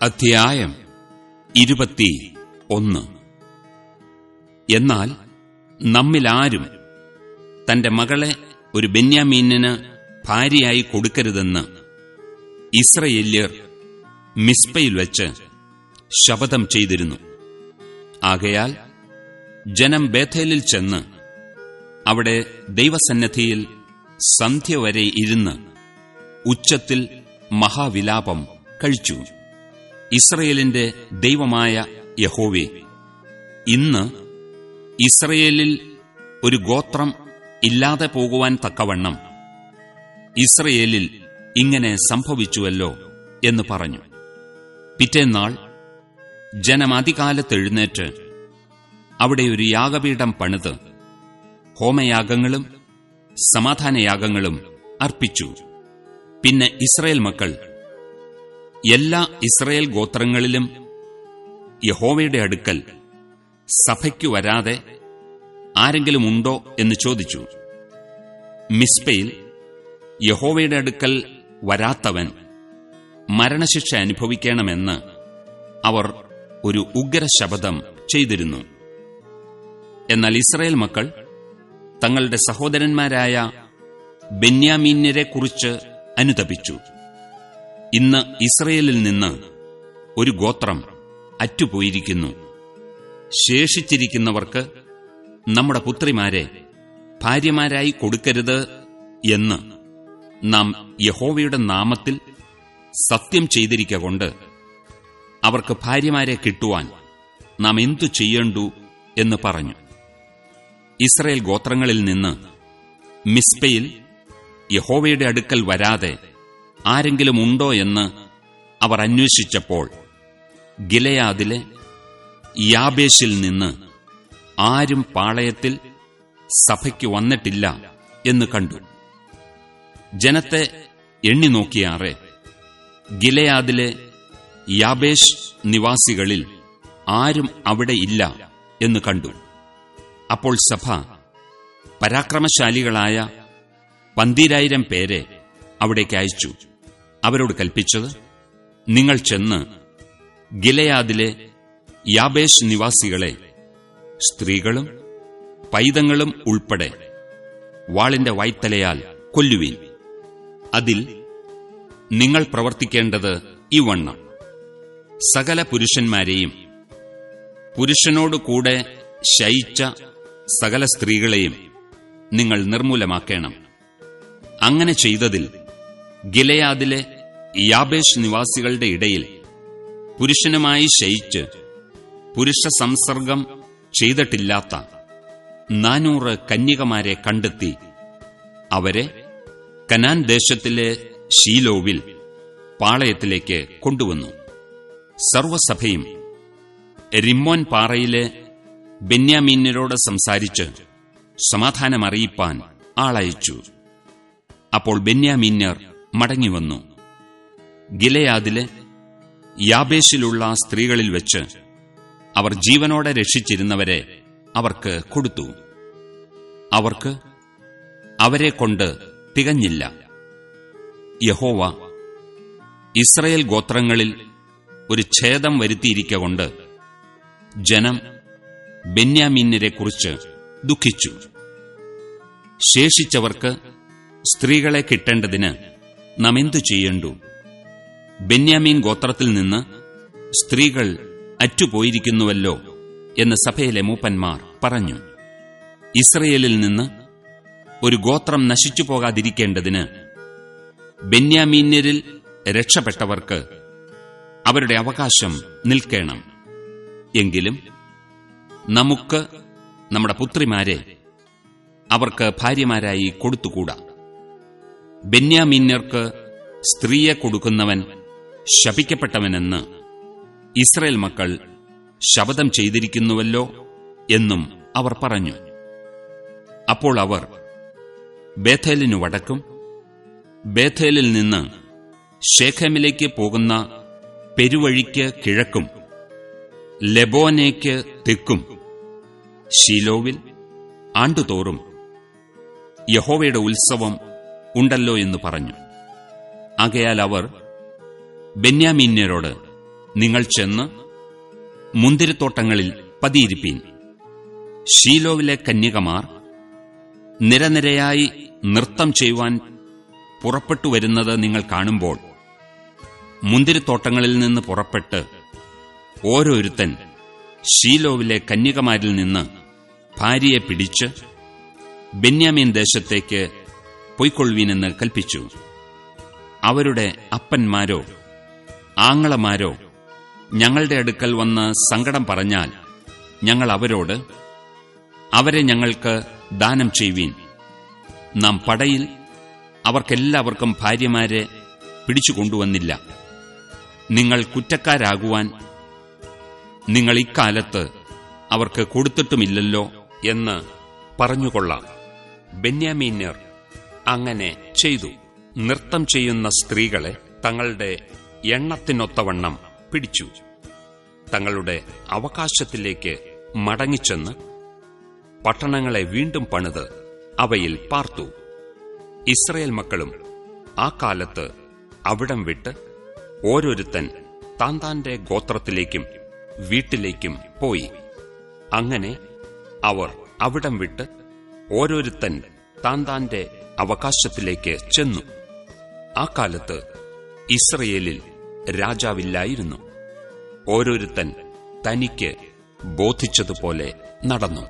അധ്യായം ഇരുപത്തി ഒന്ന് എന്നാൽ നമ്മിലാരും തന്റെ മകളെ ഒരു ബെന്യാമീനിന് ഭാര്യയായി കൊടുക്കരുതെന്ന് ഇസ്രയേല്യർ മിസ്പയിൽ വെച്ച് ശപഥം ചെയ്തിരുന്നു. ആകയാൽ ജനം ബേഥേലിൽ ചെന്ന് അവിടെ ദൈവസന്നദ്ധിയിൽ സന്ധ്യ വരെ ഇരുന്ന് ഉച്ചത്തിൽ മഹാവിലാപം കഴിച്ചു. ഇസ്രയേലിന്റെ ദൈവമായ യഹോവേ ഇന്ന് ഇസ്രയേലിൽ ഒരു ഗോത്രം ഇല്ലാതെ പോകുവാൻ തക്കവണ്ണം ഇസ്രയേലിൽ ഇങ്ങനെ സംഭവിച്ചുവല്ലോ എന്ന് പറഞ്ഞു. പിറ്റേന്നാൾ ജനമാധികാലത്തെഴുന്നേറ്റ് അവിടെ ഒരു യാഗപീഠം പണിത് ഹോമയാഗങ്ങളും സമാധാനയാഗങ്ങളും അർപ്പിച്ചു. പിന്നെ ഇസ്രയേൽ മക്കൾ എല്ലാ ഇസ്രയേൽ ഗോത്രങ്ങളിലും യഹോവയുടെ അടുക്കൽ സഭയ്ക്കു വരാതെ ആരെങ്കിലും ഉണ്ടോ എന്ന് ചോദിച്ചു. മിസ്പയിൽ യഹോവയുടെ അടുക്കൽ വരാത്തവൻ മരണശിക്ഷ അനുഭവിക്കണമെന്ന് അവർ ഒരു ഉഗ്ര ശപഥം ചെയ്തിരുന്നു. എന്നാൽ ഇസ്രയേൽ മക്കൾ തങ്ങളുടെ സഹോദരന്മാരായ ബെന്യാമീന്യരെക്കുറിച്ച് അനുതപിച്ചു. ഇന്ന് ഇസ്രയേലിൽ നിന്ന് ഒരു ഗോത്രം അറ്റുപോയിരിക്കുന്നു. ശേഷിച്ചിരിക്കുന്നവർക്ക് നമ്മുടെ പുത്രിമാരെ ഭാര്യമാരായി കൊടുക്കരുത് എന്ന് നാം യഹോവയുടെ നാമത്തിൽ സത്യം ചെയ്തിരിക്കൊണ്ട് അവർക്ക് ഭാര്യമാരെ കിട്ടുവാൻ നാം എന്തു ചെയ്യേണ്ടു എന്ന് പറഞ്ഞു. ഇസ്രയേൽ ഗോത്രങ്ങളിൽ നിന്ന് മിസ്പയിൽ യഹോവയുടെ അടുക്കൽ വരാതെ ആരെങ്കിലും ഉണ്ടോ എന്ന് അവർ അന്വേഷിച്ചപ്പോൾ ഗിലയാദിലെ യാബേഷിൽ നിന്ന് ആരും പാളയത്തിൽ സഭയ്ക്ക് വന്നിട്ടില്ല എന്ന് കണ്ടു. ജനത്തെ എണ്ണി നോക്കിയാറെ ഗിലയാദിലെ യാബേഷ് നിവാസികളിൽ ആരും അവിടെ ഇല്ല എന്ന് കണ്ടു. അപ്പോൾ സഭ പരാക്രമശാലികളായ പന്തിരായിരം പേരെ അവിടേക്ക് അയച്ചു. അവരോട് കൽപ്പിച്ചത്? നിങ്ങൾ ചെന്ന് ഗിലയാദിലെ യാബേഷ് നിവാസികളെ സ്ത്രീകളും പൈതങ്ങളും ഉൾപ്പെടെ വാളിന്റെ വായ്ത്തലയാൽ കൊല്ലുവീൻ. അതിൽ നിങ്ങൾ പ്രവർത്തിക്കേണ്ടത് ഇവണ്ണം സകല പുരുഷന്മാരെയും പുരുഷനോട് കൂടെ ശയിച്ച സകല സ്ത്രീകളെയും നിങ്ങൾ നിർമൂലമാക്കണം അങ്ങനെ ചെയ്തതിൽ ഗിലയാദിലെ യാബേഷ് നിവാസികളുടെ ഇടയിൽ പുരുഷനുമായി ശയിച്ച് പുരുഷ സംസർഗം ചെയ്തിട്ടില്ലാത്ത നാനൂറ് കന്യകമാരെ കണ്ടെത്തി അവരെ കനാൻ ദേശത്തിലെ ഷീലോവിൽ പാളയത്തിലേക്ക് കൊണ്ടുവന്നു. സർവസഭയും റിമ്മോൻ പാറയിലെ ബെന്യാമീന്യരോട് സംസാരിച്ച് സമാധാനമറിയിപ്പാൻ ആളയച്ചു. അപ്പോൾ ബെന്യാമീന്യർ മടങ്ങിവന്നു. ഗിലയാദിലെ യാബേശിലുള്ള സ്ത്രീകളിൽ വെച്ച് അവർ ജീവനോടെ രക്ഷിച്ചിരുന്നവരെ അവർക്ക് കൊടുത്തു. അവർക്ക് അവരെ കൊണ്ട് തികഞ്ഞില്ല. യഹോവ ഇസ്രയേൽ ഗോത്രങ്ങളിൽ ഒരു ഛേദം വരുത്തിയിരിക്കൊണ്ട് ജനം ബെന്യാമീന്യരെക്കുറിച്ച് ദുഃഖിച്ചു. ശേഷിച്ചവർക്ക് സ്ത്രീകളെ കിട്ടേണ്ടതിന് നാം എന്തു ചെയ്യണ്ടു? ബെന്യാമീൻ ഗോത്രത്തിൽ നിന്ന് സ്ത്രീകൾ അറ്റുപോയിരിക്കുന്നുവല്ലോ എന്ന് സഭയിലെ മൂപ്പന്മാർ പറഞ്ഞു. ഇസ്രയേലിൽ നിന്ന് ഒരു ഗോത്രം നശിച്ചു പോകാതിരിക്കേണ്ടതിന് ബെന്യാമീന്യരിൽ രക്ഷപ്പെട്ടവർക്ക് അവരുടെ അവകാശം നിൽക്കണം. എങ്കിലും നമുക്ക് നമ്മുടെ പുത്രിമാരെ അവർക്ക് ഭാര്യമാരായി കൊടുത്തുകൂടാ? ബെന്യാമീന്യർക്ക് സ്ത്രീയെ കൊടുക്കുന്നവൻ ശപിക്കപ്പെട്ടവനെന്ന് ഇസ്രയേൽ മക്കൾ ശപഥം ചെയ്തിരിക്കുന്നുവല്ലോ എന്നും അവർ പറഞ്ഞു. അപ്പോൾ അവർ ബേഥേലിനു വടക്കും ബേഥേലിൽ നിന്ന് ഷേഖമിലേക്ക് പോകുന്ന പെരുവഴിക്ക് കിഴക്കും ലെബോനേക്ക് തെക്കും ഷീലോവിൽ ആണ്ടുതോറും യഹോവയുടെ ഉത്സവം ഉണ്ടല്ലോ എന്ന് പറഞ്ഞു. ആകയാൽ അവർ ബെന്യാമീന്യരോട് നിങ്ങൾ ചെന്ന് മുന്തിരിത്തോട്ടങ്ങളിൽ പതിയിരിപ്പീൻ. ഷീലോവിലെ കന്യകമാർ നിരനിരയായി നൃത്തം ചെയ്യുവാൻ പുറപ്പെട്ടു വരുന്നത് നിങ്ങൾ കാണുമ്പോൾ മുന്തിരിത്തോട്ടങ്ങളിൽ നിന്ന് പുറപ്പെട്ട് ഓരോരുത്തൻ ഷീലോവിലെ കന്യകമാരിൽ നിന്ന് ഭാര്യയെ പിടിച്ച് ബെന്യാമീൻ ദേശത്തേക്ക് പൊയ്ക്കൊള്ളുവീനെന്ന് കൽപ്പിച്ചു. അവരുടെ അപ്പന്മാരോ ആങ്ങളമാരോ ഞങ്ങളുടെ അടുക്കൽ വന്ന് സങ്കടം പറഞ്ഞാൽ ഞങ്ങൾ അവരോട് അവരെ ഞങ്ങൾക്ക് ദാനം ചെയ്യുവീൻ. നാം പടയിൽ അവർക്കെല്ലാവർക്കും ഭാര്യമാരെ പിടിച്ചുകൊണ്ടുവന്നില്ല നിങ്ങൾ കുറ്റക്കാരാകുവാൻ നിങ്ങൾ ഇക്കാലത്ത് അവർക്ക് കൊടുത്തിട്ടുമില്ലല്ലോ എന്ന് പറഞ്ഞുകൊള്ളാം. ബെന്യാമീന്യർ അങ്ങനെ ചെയ്തു. നൃത്തം ചെയ്യുന്ന സ്ത്രീകളെ തങ്ങളുടെ എണ്ണത്തിനൊത്തവണ്ണം പിടിച്ചു. തങ്ങളുടെ അവകാശത്തിലേക്ക് മടങ്ങിച്ചെന്ന് പട്ടണങ്ങളെ വീണ്ടും പണിത് അവയിൽ പാർത്തു. ഇസ്രയേൽ മക്കളും ആ കാലത്ത് അവിടം വിട്ട് ഓരോരുത്തൻ താൻ താന്റെ ഗോത്രത്തിലേക്കും വീട്ടിലേക്കും പോയി. അങ്ങനെ അവർ അവിടം വിട്ട് ഓരോരുത്തൻ താൻ താന്റെ അവകാശത്തിലേക്ക് ചെന്നു. ആ കാലത്ത് ഇസ്രയേലിൽ രാജാവില്ലായിരുന്നു. ഓരോരുത്തൻ തനിക്ക് ബോധിച്ചതുപോലെ നടന്നു.